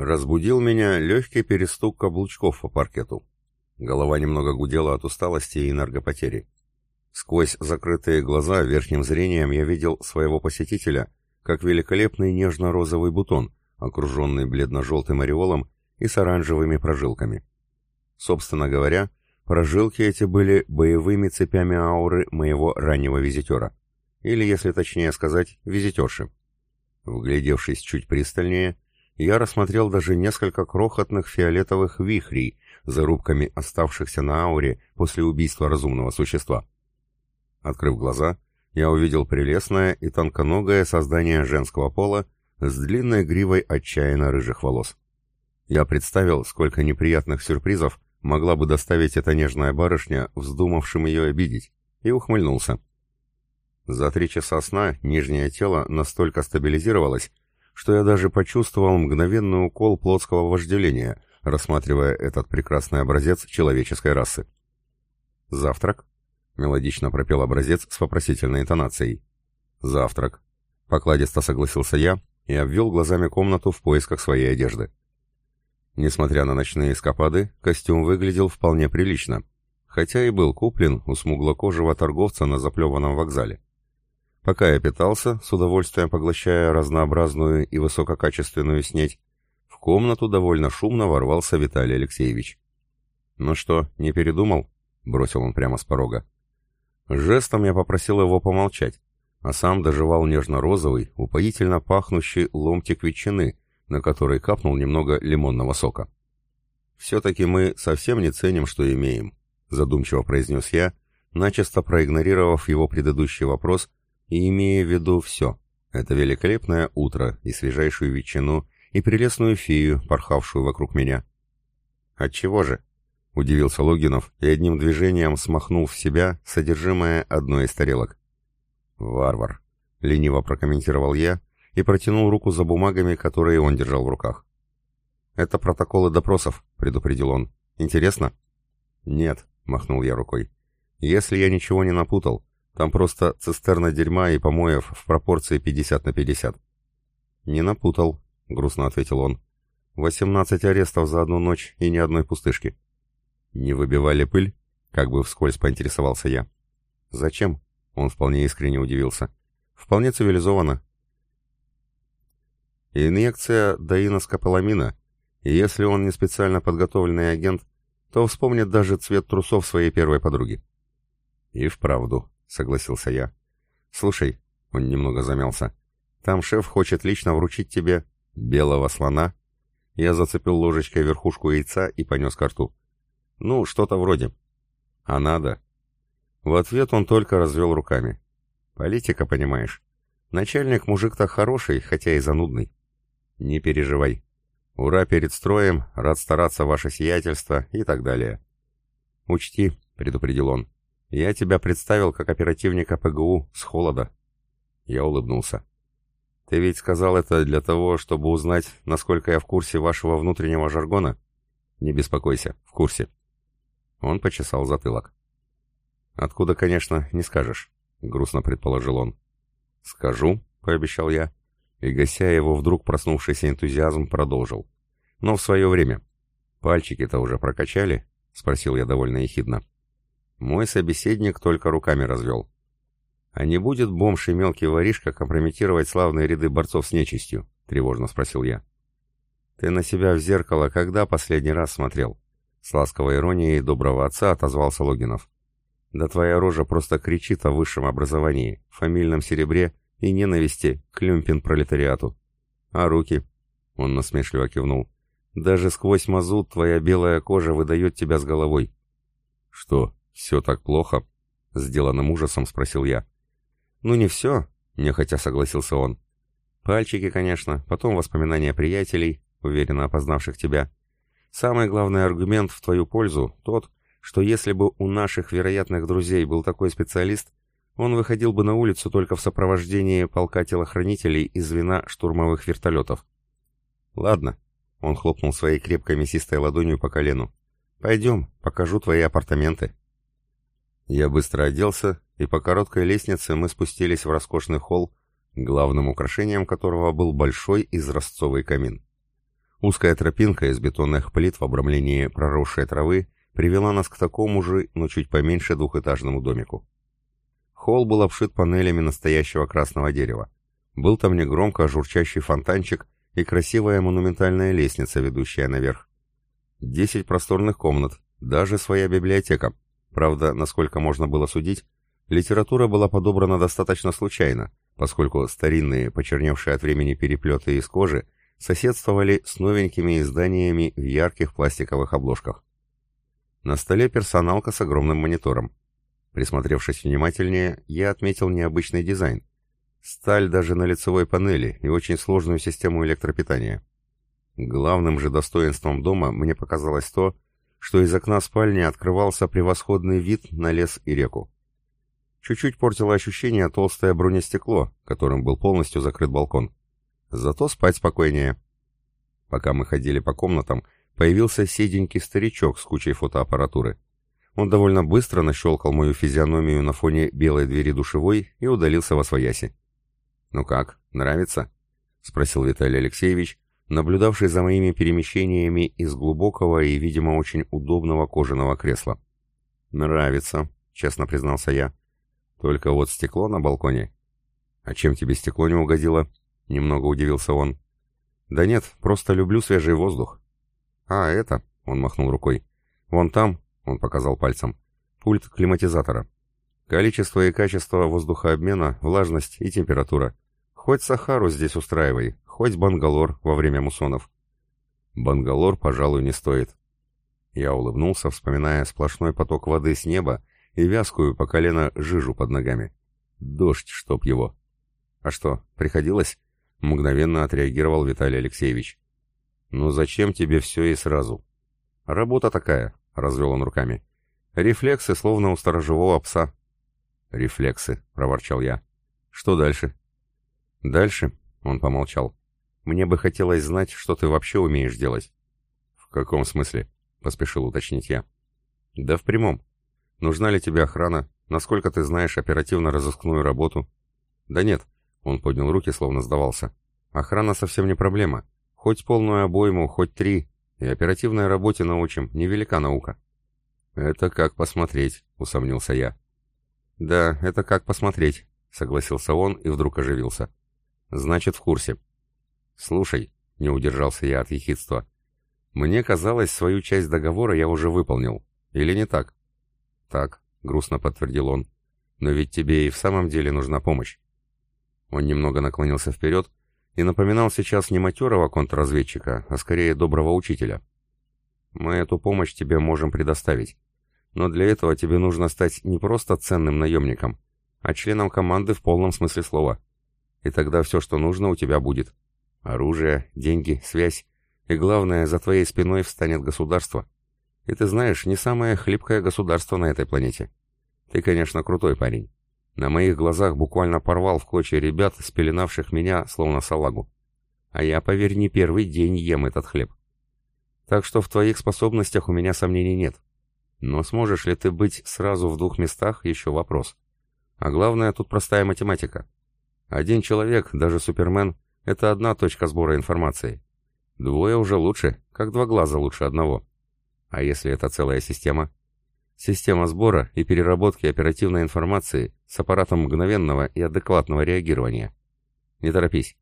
Разбудил меня легкий перестук каблучков по паркету. Голова немного гудела от усталости и энергопотери. Сквозь закрытые глаза верхним зрением я видел своего посетителя, как великолепный нежно-розовый бутон, окруженный бледно-желтым ореолом и с оранжевыми прожилками. Собственно говоря, прожилки эти были боевыми цепями ауры моего раннего визитера. Или, если точнее сказать, визитерши. Вглядевшись чуть пристальнее, я рассмотрел даже несколько крохотных фиолетовых вихрей, зарубками оставшихся на ауре после убийства разумного существа. Открыв глаза, я увидел прелестное и тонконогое создание женского пола с длинной гривой отчаянно рыжих волос. Я представил, сколько неприятных сюрпризов могла бы доставить эта нежная барышня, вздумавшим ее обидеть, и ухмыльнулся. За три часа сна нижнее тело настолько стабилизировалось, что я даже почувствовал мгновенный укол плотского вожделения, рассматривая этот прекрасный образец человеческой расы. «Завтрак?» — мелодично пропел образец с вопросительной интонацией. «Завтрак», — покладисто согласился я и обвел глазами комнату в поисках своей одежды. Несмотря на ночные эскапады, костюм выглядел вполне прилично, хотя и был куплен у смуглокожего торговца на заплеванном вокзале. Пока я питался, с удовольствием поглощая разнообразную и высококачественную снеть, в комнату довольно шумно ворвался Виталий Алексеевич. «Ну что, не передумал?» — бросил он прямо с порога. Жестом я попросил его помолчать, а сам доживал нежно-розовый, упоительно пахнущий ломтик ветчины, на который капнул немного лимонного сока. «Все-таки мы совсем не ценим, что имеем», — задумчиво произнес я, начисто проигнорировав его предыдущий вопрос и имея в виду все. Это великолепное утро и свежайшую ветчину, и прелестную фею, порхавшую вокруг меня. «Отчего же?» — удивился Логинов и одним движением смахнул в себя содержимое одной из тарелок. «Варвар», — лениво прокомментировал я и протянул руку за бумагами, которые он держал в руках. «Это протоколы допросов», — предупредил он. «Интересно?» «Нет», — махнул я рукой. «Если я ничего не напутал, там просто цистерна дерьма и помоев в пропорции 50 на 50. «Не напутал», — грустно ответил он. «Восемнадцать арестов за одну ночь и ни одной пустышки». «Не выбивали пыль?» — как бы вскользь поинтересовался я. «Зачем?» — он вполне искренне удивился. «Вполне цивилизованно». Инъекция доиноскополамина, и если он не специально подготовленный агент, то вспомнит даже цвет трусов своей первой подруги. И вправду, согласился я. «Слушай», — он немного замялся, — «там шеф хочет лично вручить тебе белого слона». Я зацепил ложечкой верхушку яйца и понес ко рту. «Ну, что-то вроде». «А надо?» В ответ он только развел руками. «Политика, понимаешь. Начальник мужик-то хороший, хотя и занудный». «Не переживай. Ура перед строем, рад стараться ваше сиятельство и так далее». «Учти», — предупредил он, я тебя представил как оперативника ПГУ с холода. Я улыбнулся. Ты ведь сказал это для того, чтобы узнать, насколько я в курсе вашего внутреннего жаргона? Не беспокойся, в курсе. Он почесал затылок. Откуда, конечно, не скажешь, грустно предположил он. Скажу, пообещал я, и гася его вдруг проснувшийся энтузиазм продолжил. Но в свое время. Пальчики-то уже прокачали? Спросил я довольно ехидно. Мой собеседник только руками развел. «А не будет бомж и мелкий воришка компрометировать славные ряды борцов с нечистью?» — тревожно спросил я. «Ты на себя в зеркало когда последний раз смотрел?» С ласковой иронией доброго отца отозвался Логинов. «Да твоя рожа просто кричит о высшем образовании, фамильном серебре и ненависти к люмпин-пролетариату. А руки?» — он насмешливо кивнул. «Даже сквозь мазут твоя белая кожа выдает тебя с головой». «Что, «Все так плохо?» — сделанным ужасом спросил я. «Ну не все», — нехотя согласился он. «Пальчики, конечно, потом воспоминания приятелей, уверенно опознавших тебя. Самый главный аргумент в твою пользу тот, что если бы у наших вероятных друзей был такой специалист, он выходил бы на улицу только в сопровождении полка телохранителей и звена штурмовых вертолетов. «Ладно», — он хлопнул своей крепкой мясистой ладонью по колену. «Пойдем, покажу твои апартаменты». Я быстро оделся, и по короткой лестнице мы спустились в роскошный холл, главным украшением которого был большой изразцовый камин. Узкая тропинка из бетонных плит в обрамлении проросшей травы привела нас к такому же, но чуть поменьше двухэтажному домику. Холл был обшит панелями настоящего красного дерева. Был там негромко журчащий фонтанчик и красивая монументальная лестница, ведущая наверх. Десять просторных комнат, даже своя библиотека. Правда, насколько можно было судить, литература была подобрана достаточно случайно, поскольку старинные, почерневшие от времени переплеты из кожи соседствовали с новенькими изданиями в ярких пластиковых обложках. На столе персоналка с огромным монитором. Присмотревшись внимательнее, я отметил необычный дизайн. Сталь даже на лицевой панели и очень сложную систему электропитания. Главным же достоинством дома мне показалось то, что из окна спальни открывался превосходный вид на лес и реку. Чуть-чуть портило ощущение толстое бронестекло, которым был полностью закрыт балкон. Зато спать спокойнее. Пока мы ходили по комнатам, появился седенький старичок с кучей фотоаппаратуры. Он довольно быстро нащелкал мою физиономию на фоне белой двери душевой и удалился во свояси. «Ну как, нравится?» — спросил Виталий Алексеевич, наблюдавший за моими перемещениями из глубокого и, видимо, очень удобного кожаного кресла. «Нравится», — честно признался я. «Только вот стекло на балконе». «А чем тебе стекло не угодило?» — немного удивился он. «Да нет, просто люблю свежий воздух». «А, это?» — он махнул рукой. «Вон там, он показал пальцем. Пульт климатизатора. Количество и качество воздухообмена, влажность и температура. Хоть Сахару здесь устраивай, хоть Бангалор во время муссонов. Бангалор, пожалуй, не стоит. Я улыбнулся, вспоминая сплошной поток воды с неба и вязкую по колено жижу под ногами. Дождь, чтоб его. А что, приходилось? Мгновенно отреагировал Виталий Алексеевич. Ну зачем тебе все и сразу? Работа такая, — развел он руками. «Рефлексы, словно у сторожевого пса». «Рефлексы», — проворчал я. «Что дальше?» «Дальше?» — он помолчал. «Мне бы хотелось знать, что ты вообще умеешь делать». «В каком смысле?» — поспешил уточнить я. «Да в прямом. Нужна ли тебе охрана? Насколько ты знаешь оперативно-розыскную работу?» «Да нет», — он поднял руки, словно сдавался. «Охрана совсем не проблема. Хоть полную обойму, хоть три, и оперативной работе научим, невелика наука. Это как посмотреть, усомнился я. Да, это как посмотреть, согласился он и вдруг оживился. Значит, в курсе. Слушай, не удержался я от ехидства. Мне казалось, свою часть договора я уже выполнил. Или не так? Так, грустно подтвердил он. Но ведь тебе и в самом деле нужна помощь. Он немного наклонился вперед, и напоминал сейчас не матерого контрразведчика, а скорее доброго учителя. «Мы эту помощь тебе можем предоставить, но для этого тебе нужно стать не просто ценным наемником, а членом команды в полном смысле слова. И тогда все, что нужно, у тебя будет. Оружие, деньги, связь, и главное, за твоей спиной встанет государство. И ты знаешь, не самое хлипкое государство на этой планете. Ты, конечно, крутой парень, на моих глазах буквально порвал в клочья ребят, спеленавших меня, словно салагу. А я, поверь, не первый день ем этот хлеб. Так что в твоих способностях у меня сомнений нет. Но сможешь ли ты быть сразу в двух местах, еще вопрос. А главное, тут простая математика. Один человек, даже Супермен, это одна точка сбора информации. Двое уже лучше, как два глаза лучше одного. А если это целая система? Система сбора и переработки оперативной информации с аппаратом мгновенного и адекватного реагирования. Не торопись.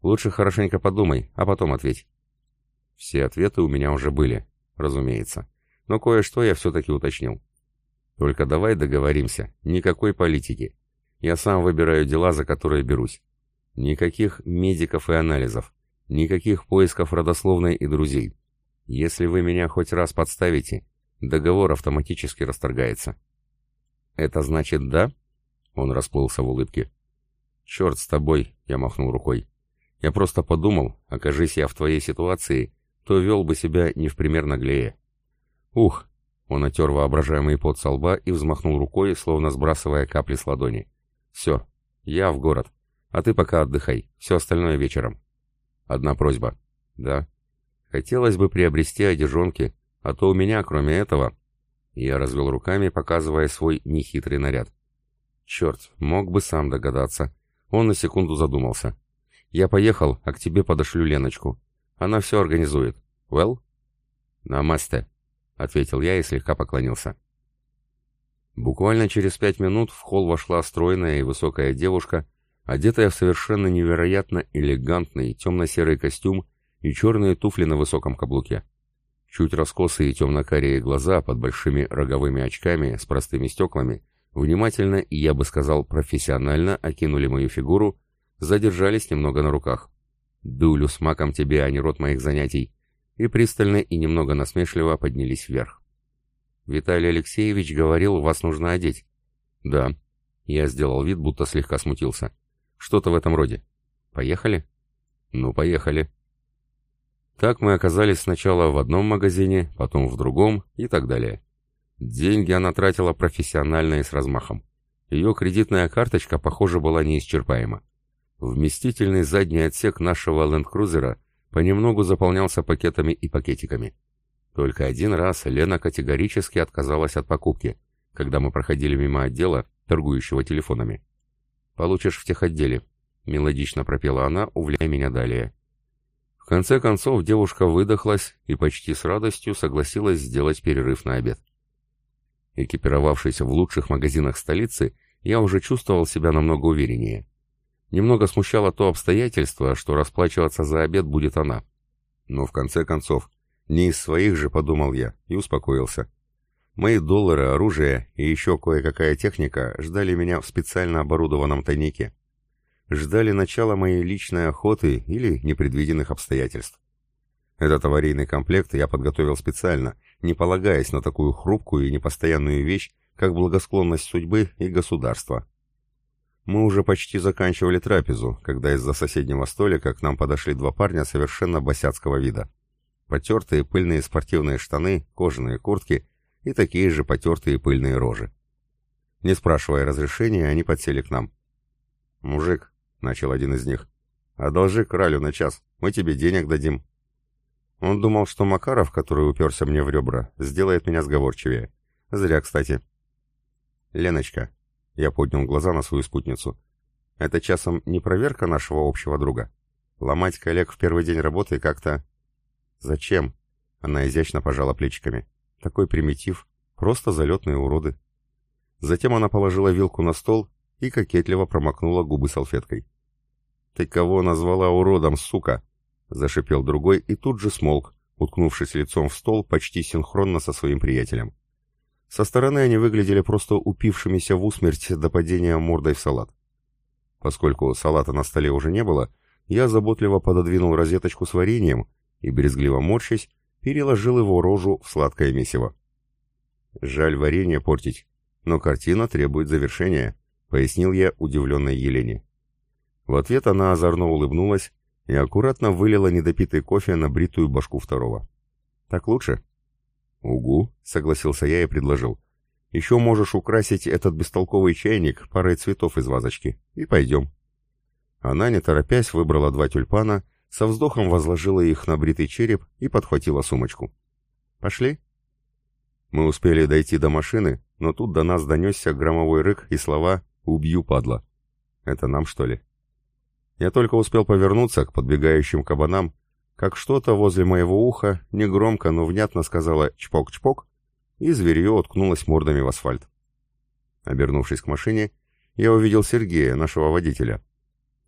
Лучше хорошенько подумай, а потом ответь. Все ответы у меня уже были, разумеется. Но кое-что я все-таки уточнил. Только давай договоримся, никакой политики. Я сам выбираю дела, за которые берусь. Никаких медиков и анализов. Никаких поисков родословной и друзей. Если вы меня хоть раз подставите, Договор автоматически расторгается. «Это значит да?» Он расплылся в улыбке. «Черт с тобой!» — я махнул рукой. «Я просто подумал, окажись я в твоей ситуации, то вел бы себя не в пример наглее». «Ух!» — он отер воображаемый пот со лба и взмахнул рукой, словно сбрасывая капли с ладони. «Все, я в город, а ты пока отдыхай, все остальное вечером». «Одна просьба». «Да». «Хотелось бы приобрести одежонки, а то у меня, кроме этого...» Я развел руками, показывая свой нехитрый наряд. «Черт, мог бы сам догадаться». Он на секунду задумался. «Я поехал, а к тебе подошлю Леночку. Она все организует. Well?» «Намасте», — ответил я и слегка поклонился. Буквально через пять минут в холл вошла стройная и высокая девушка, одетая в совершенно невероятно элегантный темно-серый костюм и черные туфли на высоком каблуке. Чуть раскосые темно-карие глаза под большими роговыми очками с простыми стеклами внимательно и, я бы сказал, профессионально окинули мою фигуру, задержались немного на руках. «Дулю с маком тебе, а не рот моих занятий!» и пристально и немного насмешливо поднялись вверх. «Виталий Алексеевич говорил, вас нужно одеть». «Да». Я сделал вид, будто слегка смутился. «Что-то в этом роде. Поехали?» «Ну, поехали». Так мы оказались сначала в одном магазине, потом в другом и так далее. Деньги она тратила профессионально и с размахом. Ее кредитная карточка, похоже, была неисчерпаема. Вместительный задний отсек нашего ленд-крузера понемногу заполнялся пакетами и пакетиками. Только один раз Лена категорически отказалась от покупки, когда мы проходили мимо отдела, торгующего телефонами. «Получишь в техотделе», — мелодично пропела она, увлекая меня далее. В конце концов девушка выдохлась и почти с радостью согласилась сделать перерыв на обед. Экипировавшись в лучших магазинах столицы, я уже чувствовал себя намного увереннее. Немного смущало то обстоятельство, что расплачиваться за обед будет она. Но в конце концов, не из своих же, подумал я, и успокоился. Мои доллары, оружие и еще кое-какая техника ждали меня в специально оборудованном тайнике ждали начала моей личной охоты или непредвиденных обстоятельств. Этот аварийный комплект я подготовил специально, не полагаясь на такую хрупкую и непостоянную вещь, как благосклонность судьбы и государства. Мы уже почти заканчивали трапезу, когда из-за соседнего столика к нам подошли два парня совершенно босяцкого вида. Потертые пыльные спортивные штаны, кожаные куртки и такие же потертые пыльные рожи. Не спрашивая разрешения, они подсели к нам. «Мужик, начал один из них. «Одолжи кралю на час, мы тебе денег дадим». Он думал, что Макаров, который уперся мне в ребра, сделает меня сговорчивее. Зря, кстати. «Леночка», — я поднял глаза на свою спутницу, — «это часом не проверка нашего общего друга? Ломать коллег в первый день работы как-то...» «Зачем?» — она изящно пожала плечиками. «Такой примитив, просто залетные уроды». Затем она положила вилку на стол и кокетливо промокнула губы салфеткой. «Ты кого назвала уродом, сука?» — зашипел другой и тут же смолк, уткнувшись лицом в стол почти синхронно со своим приятелем. Со стороны они выглядели просто упившимися в усмерть до падения мордой в салат. Поскольку салата на столе уже не было, я заботливо пододвинул розеточку с вареньем и, брезгливо морщась, переложил его рожу в сладкое месиво. Жаль варенье портить, но картина требует завершения, пояснил я удивленной Елене. В ответ она озорно улыбнулась и аккуратно вылила недопитый кофе на бритую башку второго. «Так лучше?» «Угу», — согласился я и предложил. «Еще можешь украсить этот бестолковый чайник парой цветов из вазочки. И пойдем». Она, не торопясь, выбрала два тюльпана, со вздохом возложила их на бритый череп и подхватила сумочку. «Пошли?» Мы успели дойти до машины, но тут до нас донесся громовой рык и слова «Убью, падла». «Это нам, что ли?» Я только успел повернуться к подбегающим кабанам, как что-то возле моего уха негромко, но внятно сказала «чпок-чпок», и зверье уткнулось мордами в асфальт. Обернувшись к машине, я увидел Сергея, нашего водителя.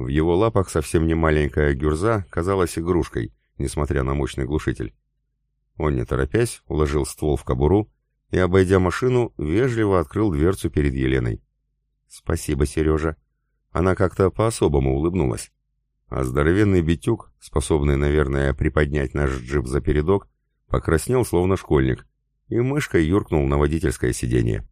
В его лапах совсем не маленькая гюрза казалась игрушкой, несмотря на мощный глушитель. Он, не торопясь, уложил ствол в кобуру и, обойдя машину, вежливо открыл дверцу перед Еленой. «Спасибо, Сережа», она как-то по-особому улыбнулась. А здоровенный битюк, способный, наверное, приподнять наш джип за передок, покраснел словно школьник, и мышкой юркнул на водительское сиденье.